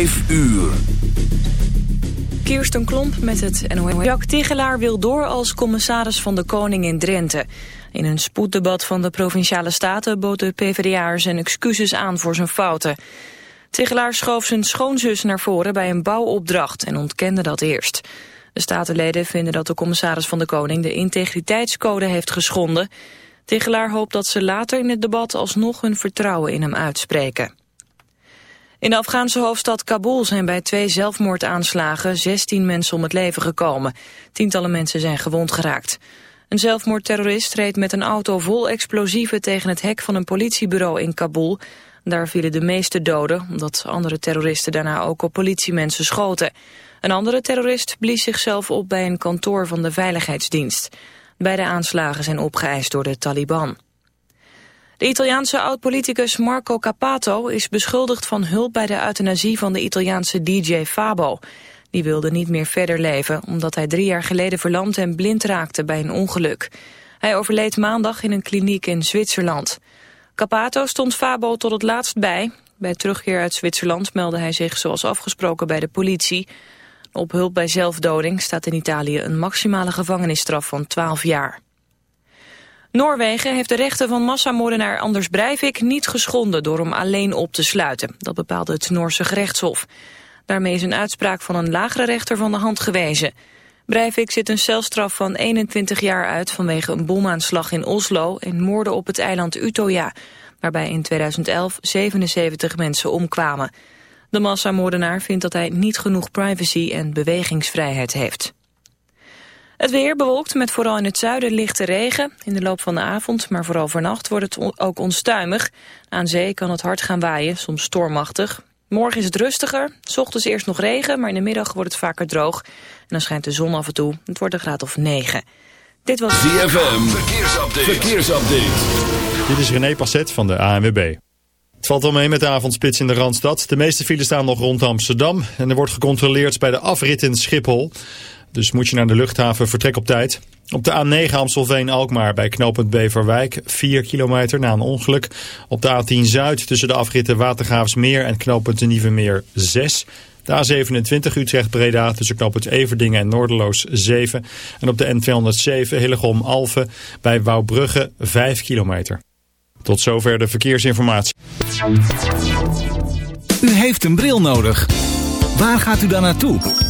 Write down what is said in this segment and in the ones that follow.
5 uur. Kirsten Klomp met het NOS. Jacques Tigelaar wil door als commissaris van de Koning in Drenthe. In een spoeddebat van de Provinciale Staten bood de PvdA zijn excuses aan voor zijn fouten. Tigelaar schoof zijn schoonzus naar voren bij een bouwopdracht en ontkende dat eerst. De statenleden vinden dat de commissaris van de Koning de integriteitscode heeft geschonden. Tigelaar hoopt dat ze later in het debat alsnog hun vertrouwen in hem uitspreken. In de Afghaanse hoofdstad Kabul zijn bij twee zelfmoordaanslagen 16 mensen om het leven gekomen. Tientallen mensen zijn gewond geraakt. Een zelfmoordterrorist reed met een auto vol explosieven tegen het hek van een politiebureau in Kabul. Daar vielen de meeste doden, omdat andere terroristen daarna ook op politiemensen schoten. Een andere terrorist blies zichzelf op bij een kantoor van de Veiligheidsdienst. Beide aanslagen zijn opgeëist door de Taliban. De Italiaanse oud-politicus Marco Cappato is beschuldigd van hulp bij de euthanasie van de Italiaanse DJ Fabo. Die wilde niet meer verder leven omdat hij drie jaar geleden verlamd en blind raakte bij een ongeluk. Hij overleed maandag in een kliniek in Zwitserland. Cappato stond Fabo tot het laatst bij. Bij terugkeer uit Zwitserland meldde hij zich zoals afgesproken bij de politie. Op hulp bij zelfdoding staat in Italië een maximale gevangenisstraf van 12 jaar. Noorwegen heeft de rechten van massamoordenaar Anders Breivik niet geschonden door hem alleen op te sluiten. Dat bepaalde het Noorse gerechtshof. Daarmee is een uitspraak van een lagere rechter van de hand gewezen. Breivik zit een celstraf van 21 jaar uit vanwege een bomaanslag in Oslo en moorden op het eiland Utøya, waarbij in 2011 77 mensen omkwamen. De massamoordenaar vindt dat hij niet genoeg privacy en bewegingsvrijheid heeft. Het weer bewolkt met vooral in het zuiden lichte regen. In de loop van de avond, maar vooral vannacht, wordt het ook onstuimig. Aan zee kan het hard gaan waaien, soms stormachtig. Morgen is het rustiger. S ochtends eerst nog regen, maar in de middag wordt het vaker droog. En dan schijnt de zon af en toe. Het wordt een graad of 9. Dit was... ZFM, verkeersupdate. verkeersupdate. Dit is René Passet van de ANWB. Het valt wel mee met de avondspits in de Randstad. De meeste files staan nog rond Amsterdam. En er wordt gecontroleerd bij de afrit in Schiphol. Dus moet je naar de luchthaven, vertrek op tijd. Op de A9 Amstelveen-Alkmaar bij knooppunt Beverwijk 4 kilometer na een ongeluk. Op de A10 Zuid tussen de afritten Watergraafsmeer en knooppunt de Nieuwe Meer 6. De A27 Utrecht-Breda tussen knooppunt Everdingen en Noorderloos 7. En op de N207 Hillegom-Alphen bij Wouwbrugge 5 kilometer. Tot zover de verkeersinformatie. U heeft een bril nodig. Waar gaat u dan naartoe?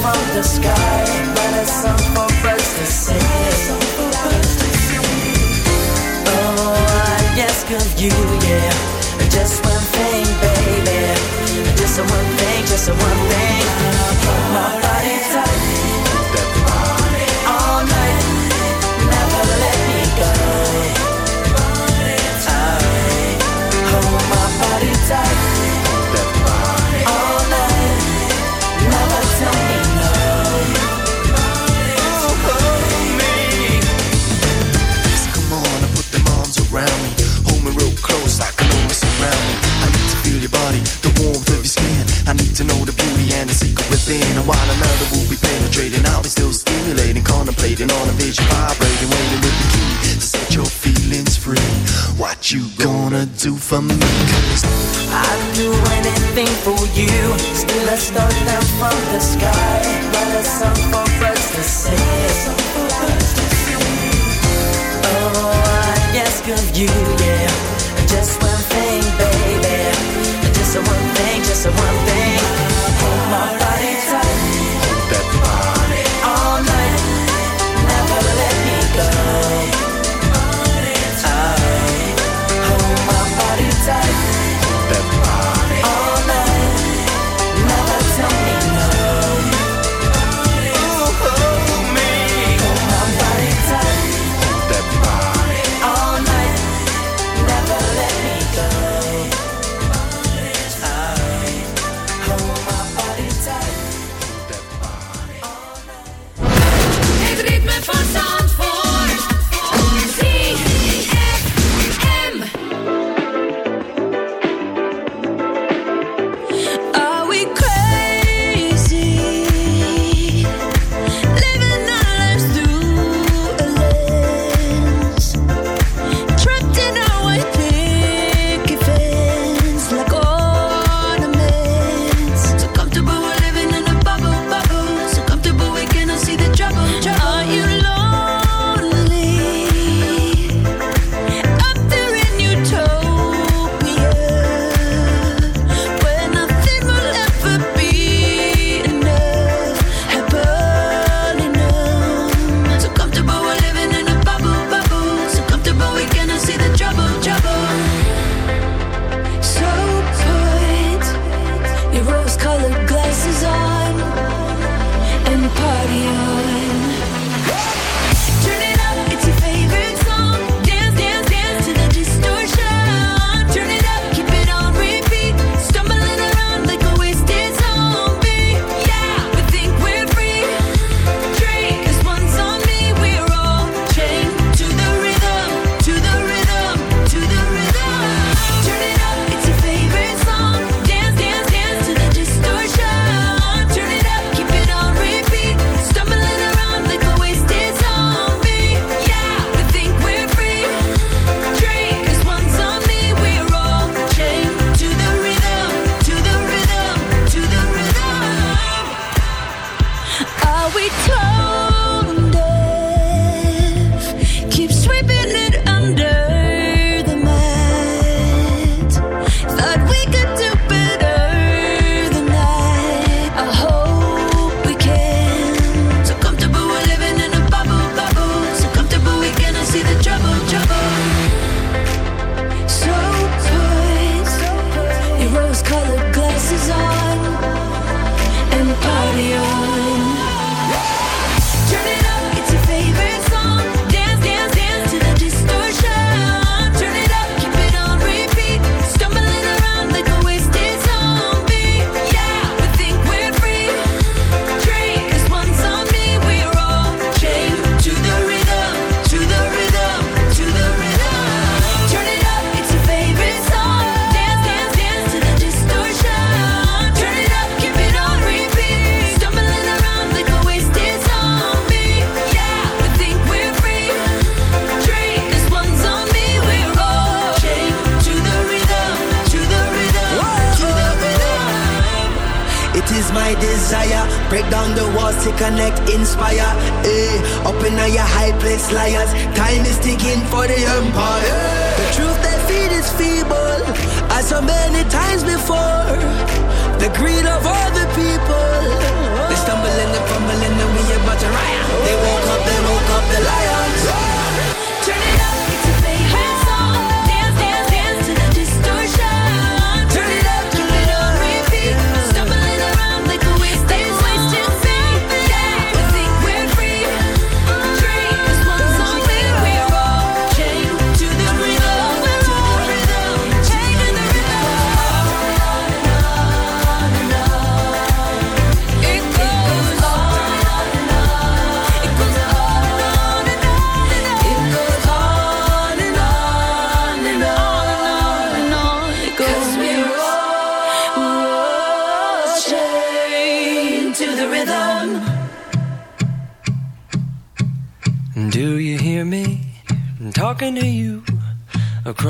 from the sky. But for to. Oh, I ask of you, yeah. Just one thing, baby. Just one thing, just one while another will be penetrating. I'll be still stimulating, contemplating on a vision, vibrating, waiting with the key to set your feelings free. What you gonna do for me? Cause I'd do anything for you. Still a star down from the sky, but a song for birds to sing. Oh, I ask of you, yeah, just.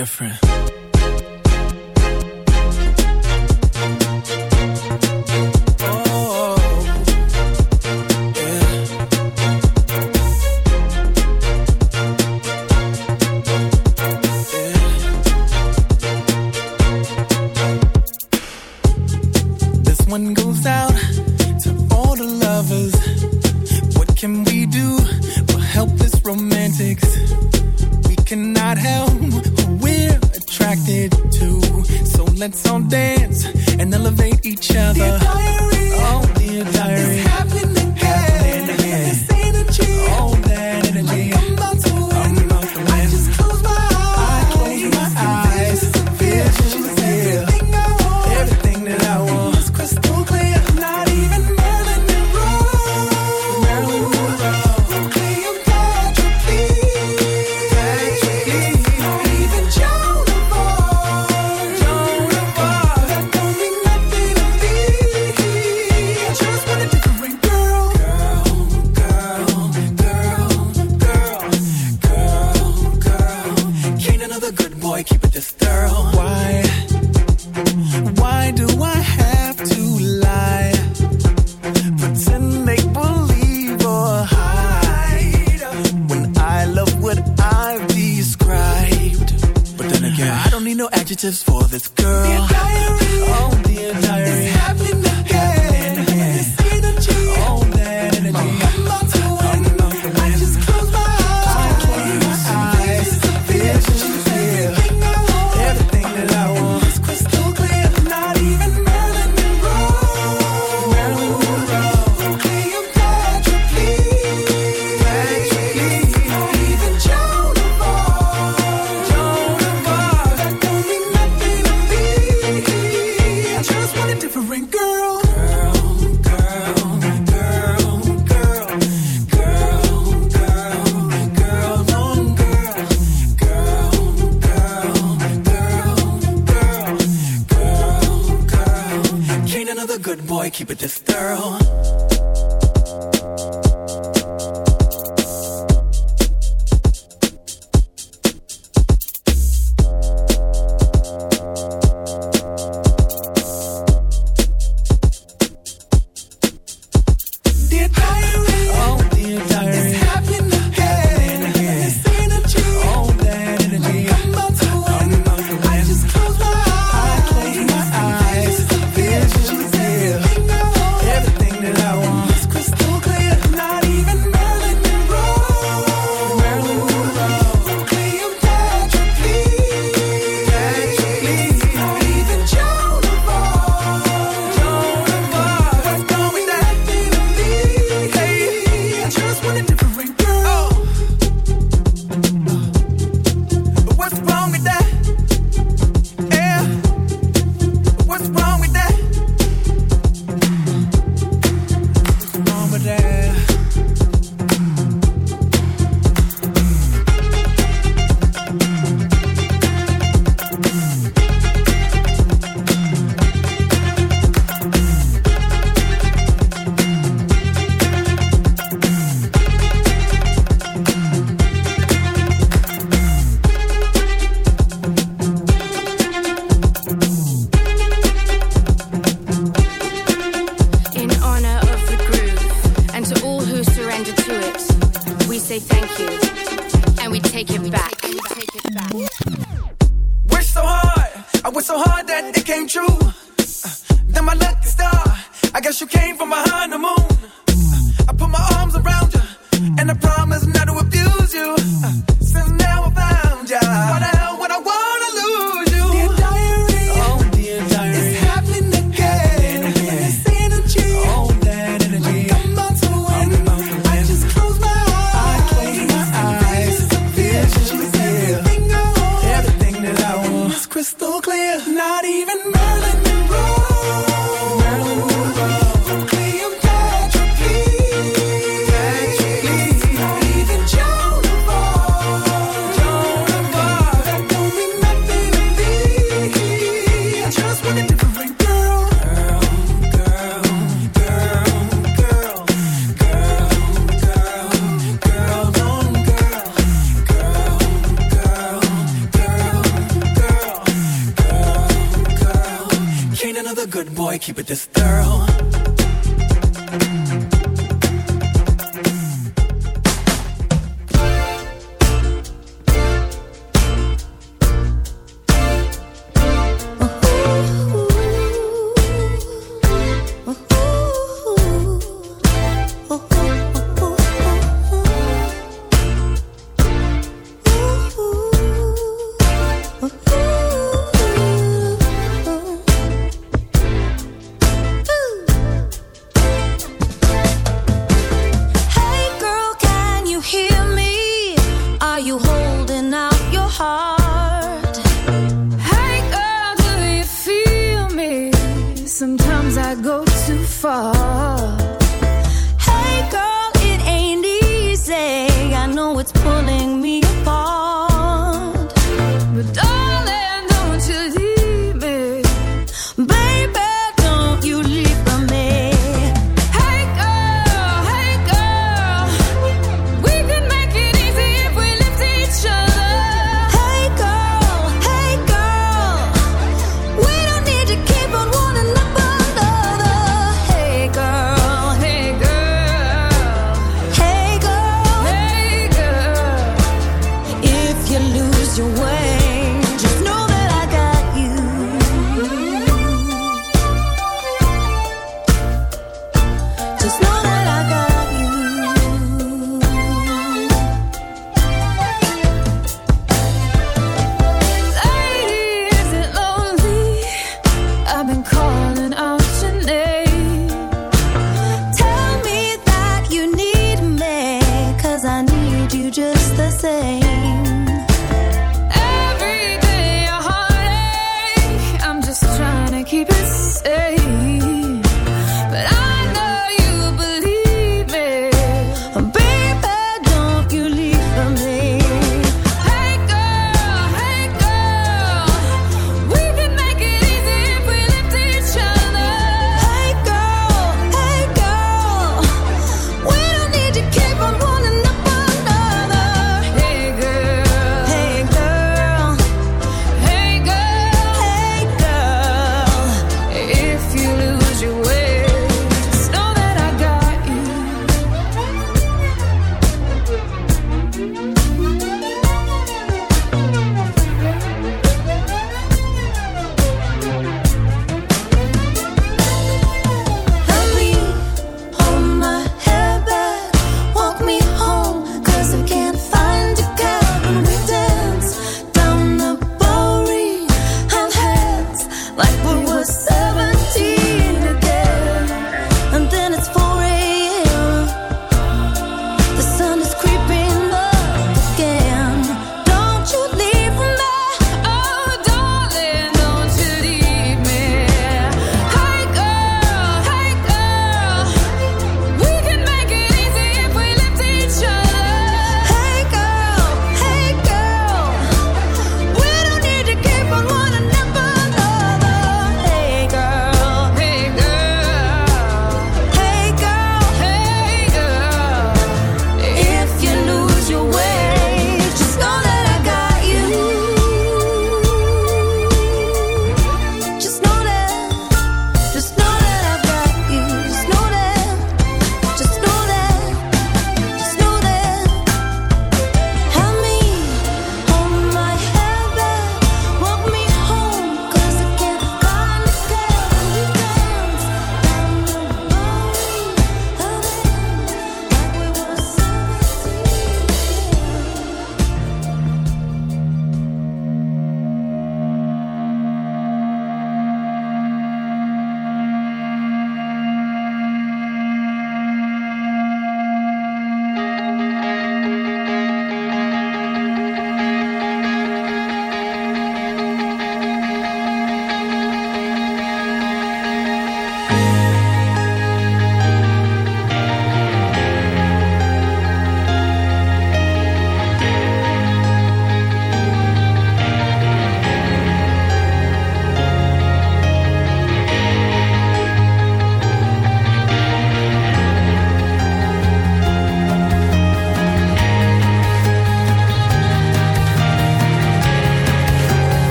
different. Keep it this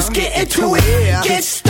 Let's get into it. Get started.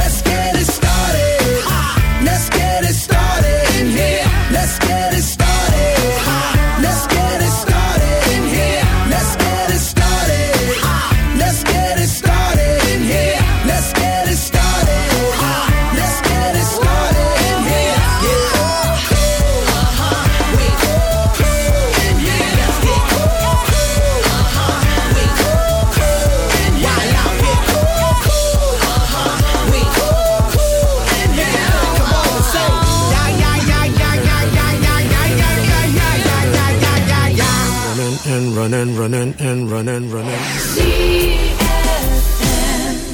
running and running, running.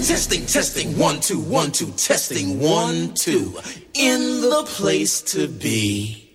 Testing, testing, one, two, one, two, testing, one, two. In the place to be.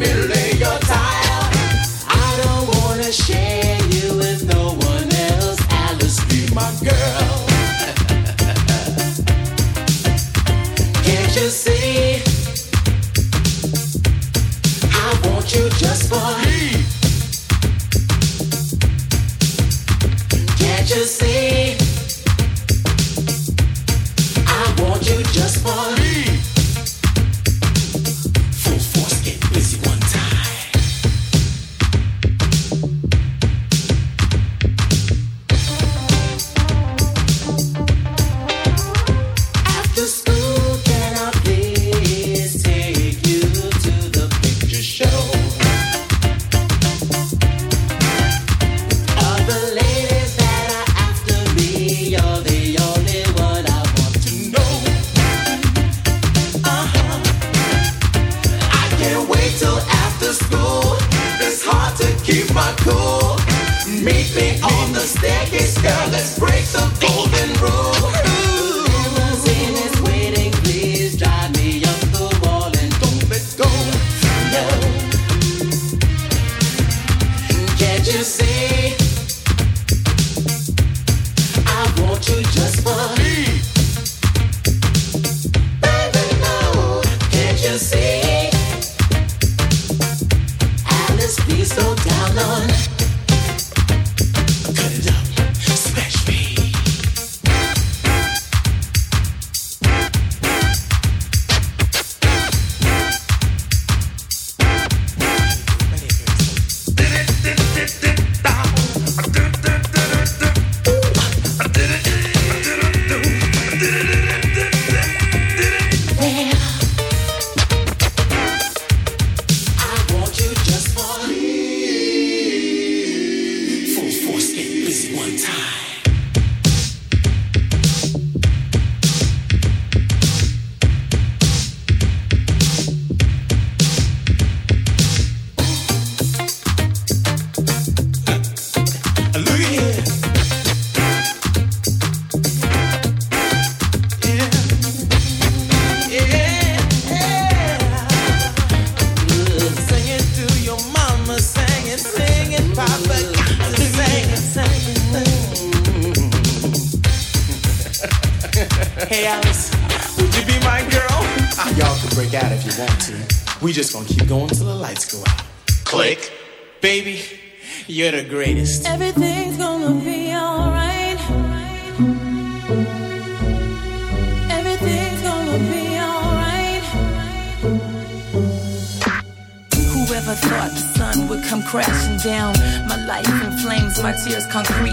believe.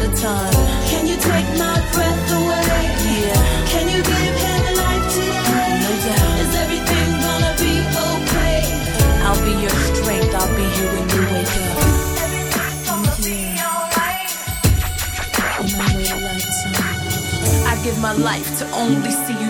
At a time. Can you take my breath away? Yeah. Can you give him life today? No doubt. Is everything gonna be okay? I'll be your strength. I'll be here when you wake up. Everything's gonna be mm-hmm. alright. In my way of lifetime. I give my life to only see you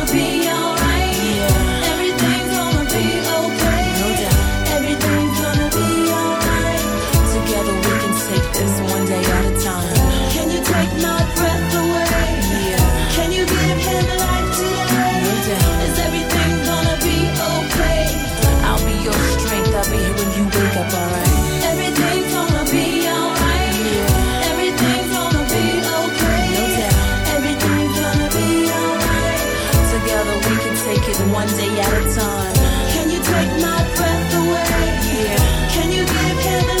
At a time. Can you take my breath away? Yeah. Can you give him